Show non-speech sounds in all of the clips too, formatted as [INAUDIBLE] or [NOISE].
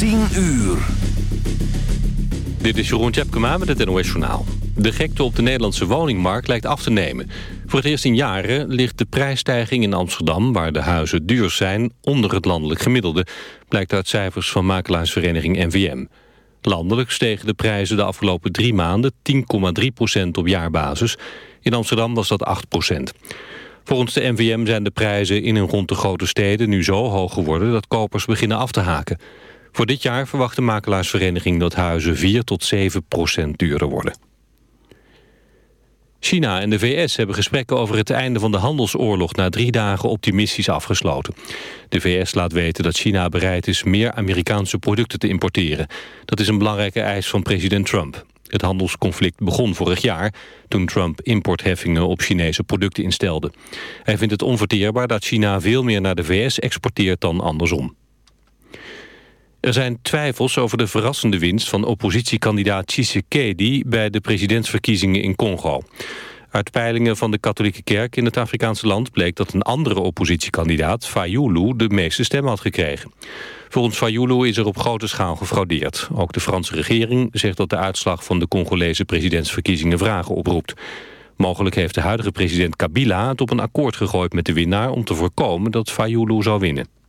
10 uur. Dit is Jeroen Tjepkema met het NOS Journaal. De gekte op de Nederlandse woningmarkt lijkt af te nemen. Voor het eerst in jaren ligt de prijsstijging in Amsterdam... waar de huizen duur zijn, onder het landelijk gemiddelde... blijkt uit cijfers van makelaarsvereniging NVM. Landelijk stegen de prijzen de afgelopen drie maanden 10,3% op jaarbasis. In Amsterdam was dat 8% Volgens de NVM zijn de prijzen in en rond de grote steden nu zo hoog geworden... dat kopers beginnen af te haken. Voor dit jaar verwacht de makelaarsvereniging dat huizen 4 tot 7 procent duurder worden. China en de VS hebben gesprekken over het einde van de handelsoorlog na drie dagen optimistisch afgesloten. De VS laat weten dat China bereid is meer Amerikaanse producten te importeren. Dat is een belangrijke eis van president Trump. Het handelsconflict begon vorig jaar toen Trump importheffingen op Chinese producten instelde. Hij vindt het onverteerbaar dat China veel meer naar de VS exporteert dan andersom. Er zijn twijfels over de verrassende winst van oppositiekandidaat Tshisekedi bij de presidentsverkiezingen in Congo. Uit peilingen van de katholieke kerk in het Afrikaanse land bleek dat een andere oppositiekandidaat, Fayulu, de meeste stemmen had gekregen. Volgens Fayulu is er op grote schaal gefraudeerd. Ook de Franse regering zegt dat de uitslag van de Congolese presidentsverkiezingen vragen oproept. Mogelijk heeft de huidige president Kabila het op een akkoord gegooid met de winnaar om te voorkomen dat Fayulu zou winnen.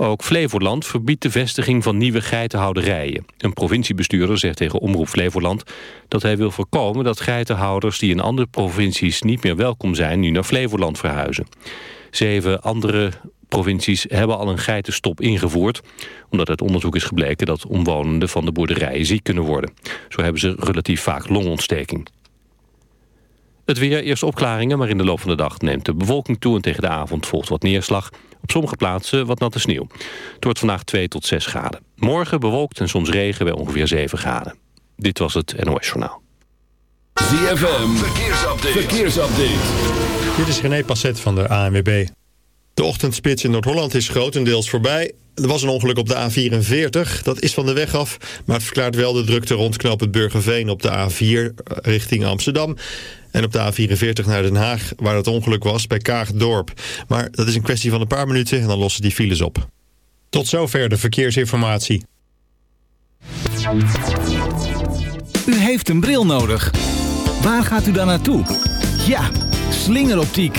Ook Flevoland verbiedt de vestiging van nieuwe geitenhouderijen. Een provinciebestuurder zegt tegen Omroep Flevoland... dat hij wil voorkomen dat geitenhouders die in andere provincies niet meer welkom zijn... nu naar Flevoland verhuizen. Zeven andere provincies hebben al een geitenstop ingevoerd... omdat uit onderzoek is gebleken dat omwonenden van de boerderijen ziek kunnen worden. Zo hebben ze relatief vaak longontsteking. Het weer, eerst opklaringen, maar in de loop van de dag neemt de bewolking toe... en tegen de avond volgt wat neerslag. Op sommige plaatsen wat natte sneeuw. Het wordt vandaag 2 tot 6 graden. Morgen bewolkt en soms regen bij ongeveer 7 graden. Dit was het NOS Journaal. ZFM, verkeersupdate. verkeersupdate. Dit is René Passet van de ANWB. De ochtendspits in Noord-Holland is grotendeels voorbij. Er was een ongeluk op de A44. Dat is van de weg af, maar het verklaart wel de drukte rond het Burgerveen op de A4 richting Amsterdam. En op de A44 naar Den Haag, waar het ongeluk was, bij Kaagdorp. Maar dat is een kwestie van een paar minuten en dan lossen die files op. Tot zover de verkeersinformatie. U heeft een bril nodig. Waar gaat u dan naartoe? Ja, slingeroptiek.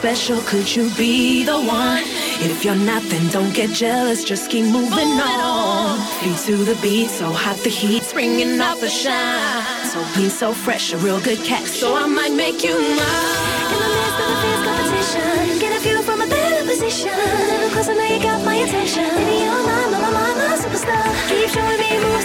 Special. Could you be the one? If you're not, then don't get jealous. Just keep moving on. Feet to the beat, so hot the heat's bringing out the shine. So clean, so fresh, a real good catch. So I might make you mine. In the midst of a fierce competition, get a view from a better position. Cause I know you got my attention. Baby, you're my, my, my, my, my superstar. Keep showing me moves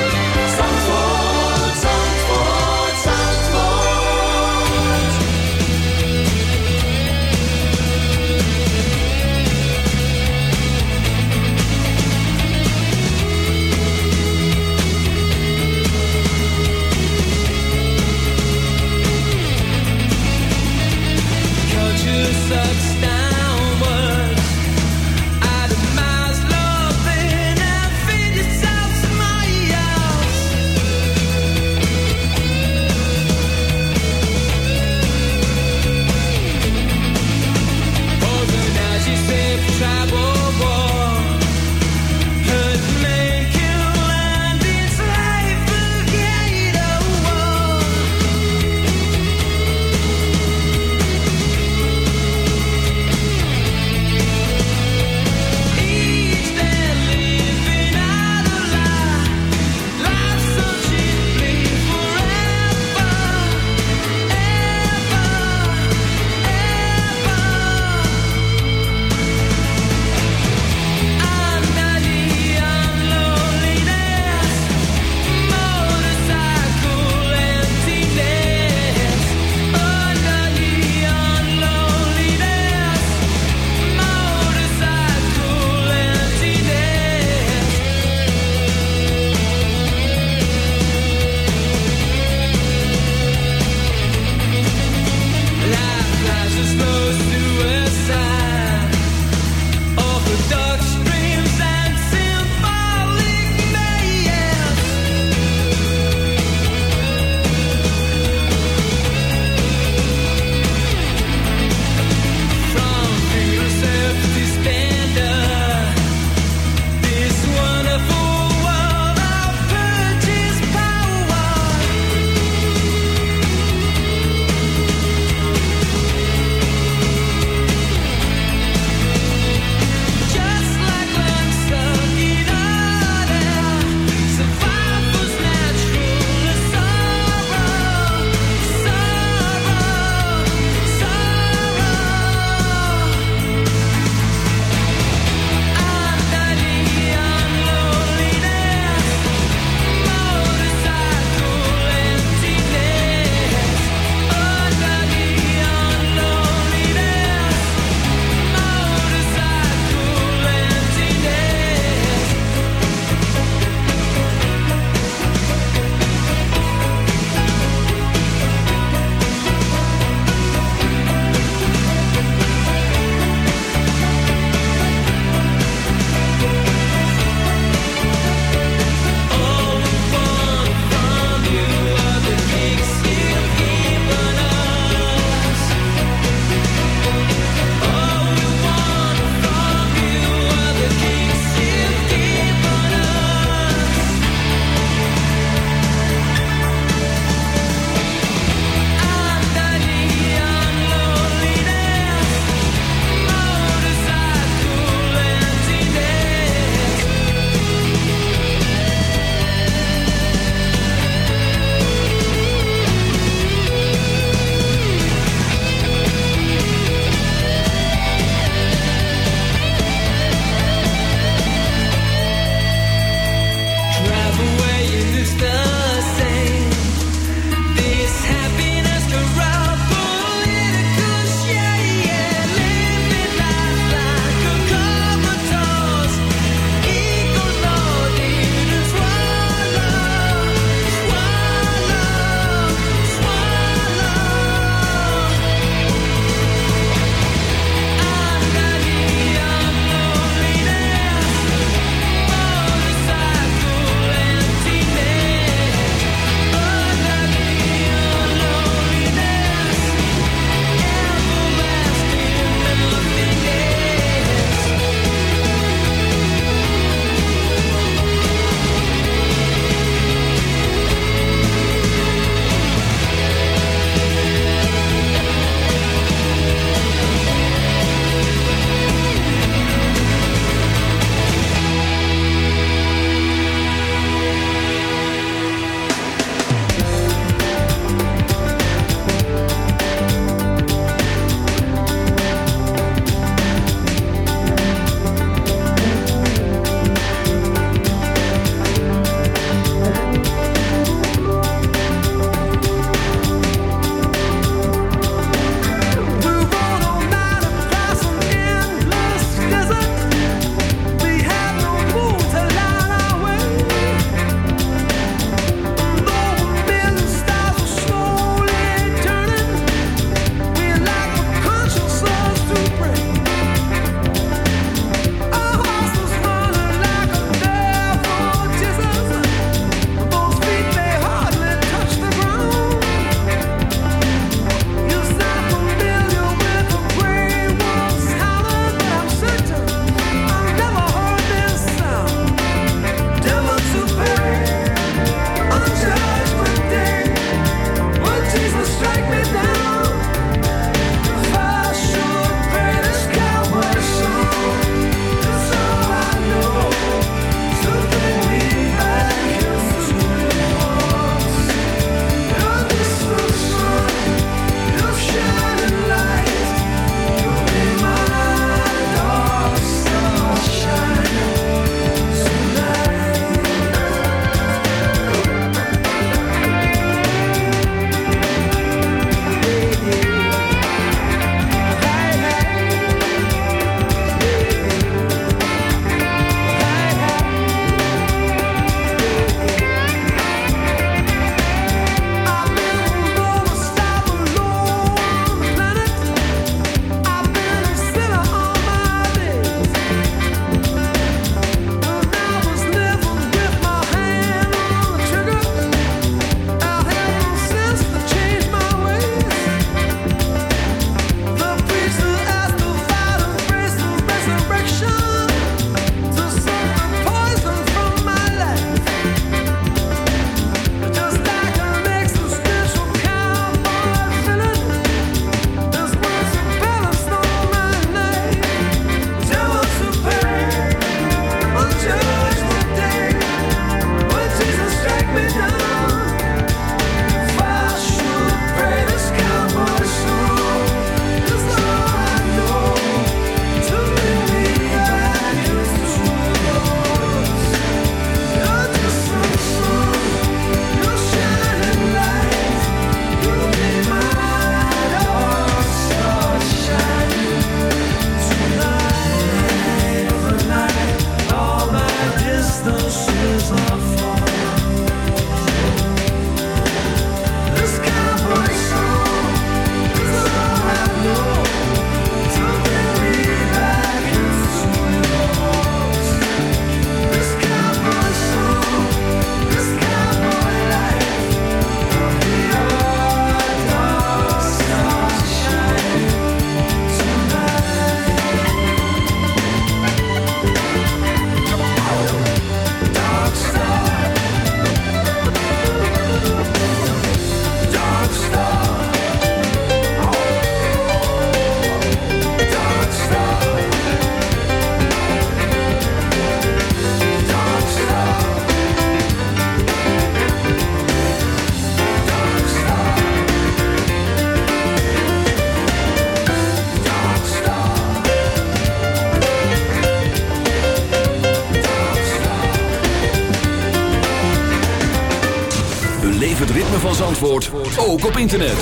ook op internet.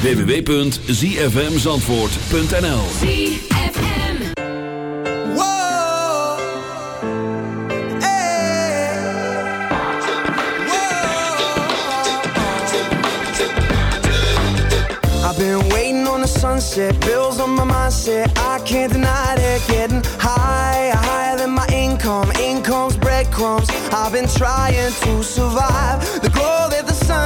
www.zfmzandvoort.nl I've been waiting on the sunset, bills on my mindset. I can't deny it, getting higher, higher than my income. Income's breadcrumbs. I've been trying to survive.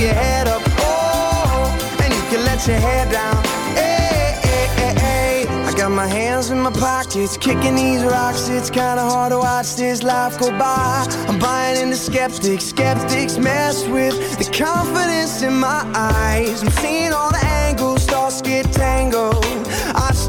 your head up oh, And you can let your head down, hey, hey, hey, hey. I got my hands in my pockets, kicking these rocks. It's kinda hard to watch this life go by. I'm buying into skeptics, skeptics mess with the confidence in my eyes. I'm seeing all the angles, thoughts get tangled.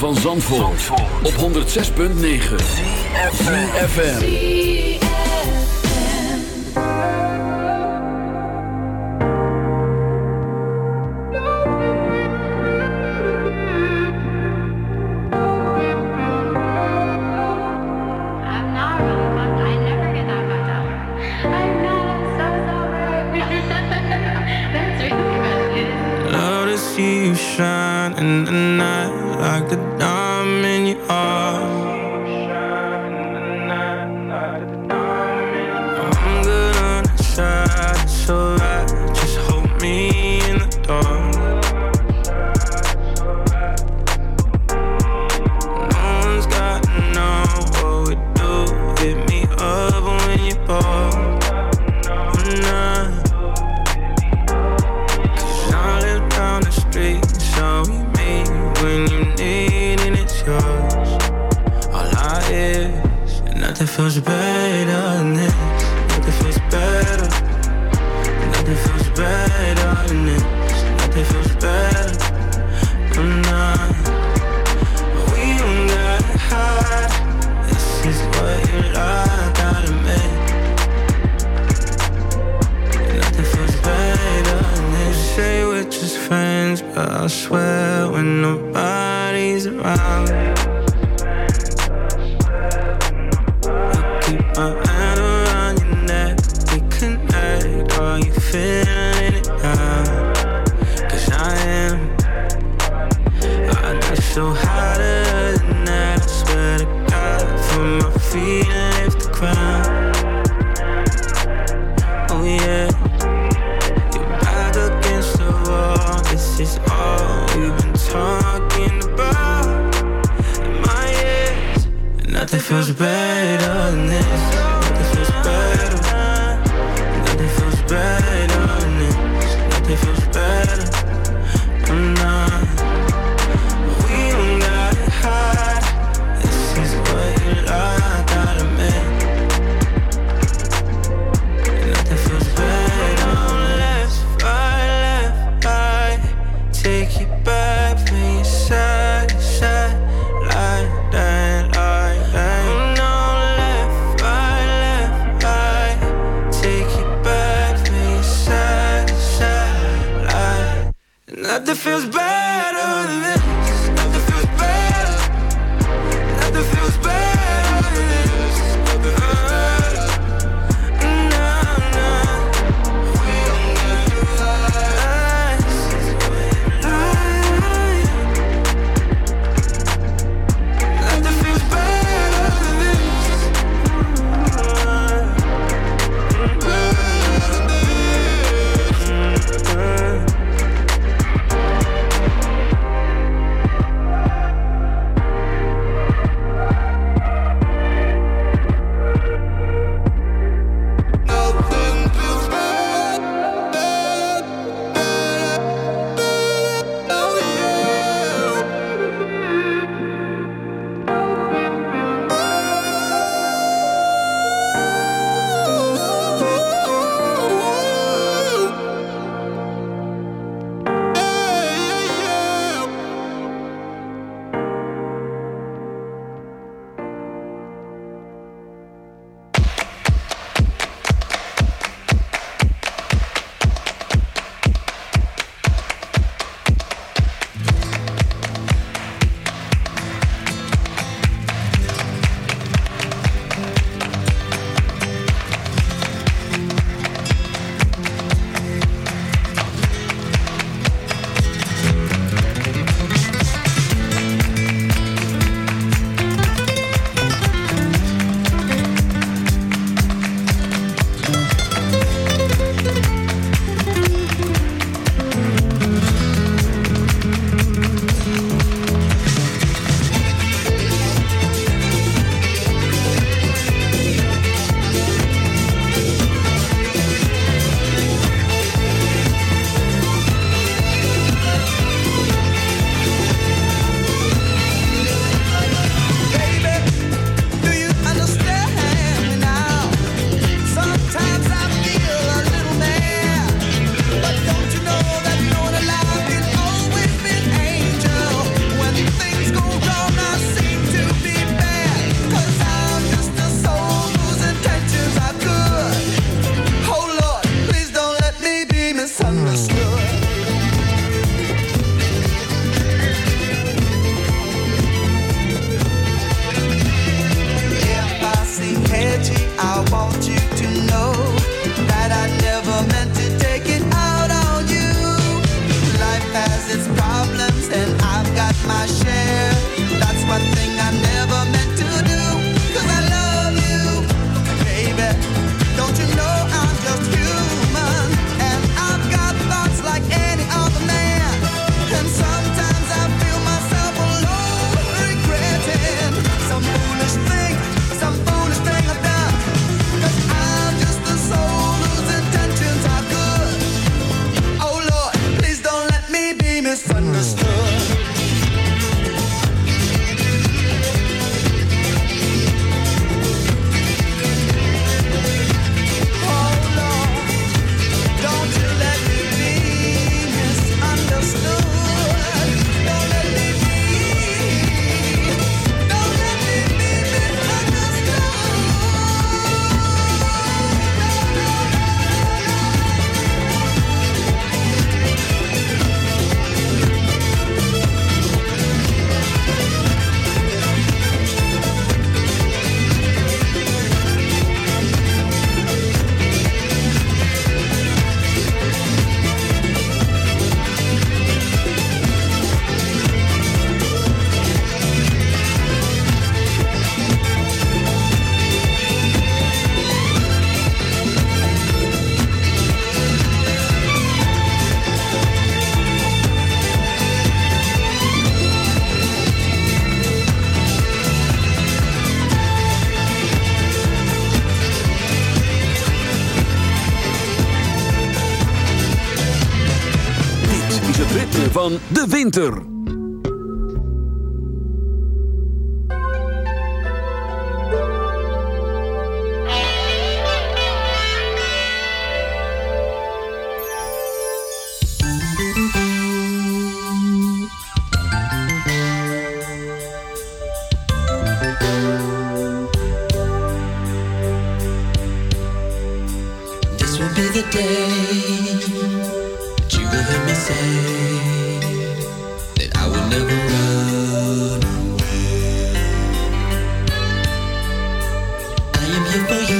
van Zandvoort, op 106.9 CFFM [LAUGHS] Shine in the night. like a misunderstood. De you for you.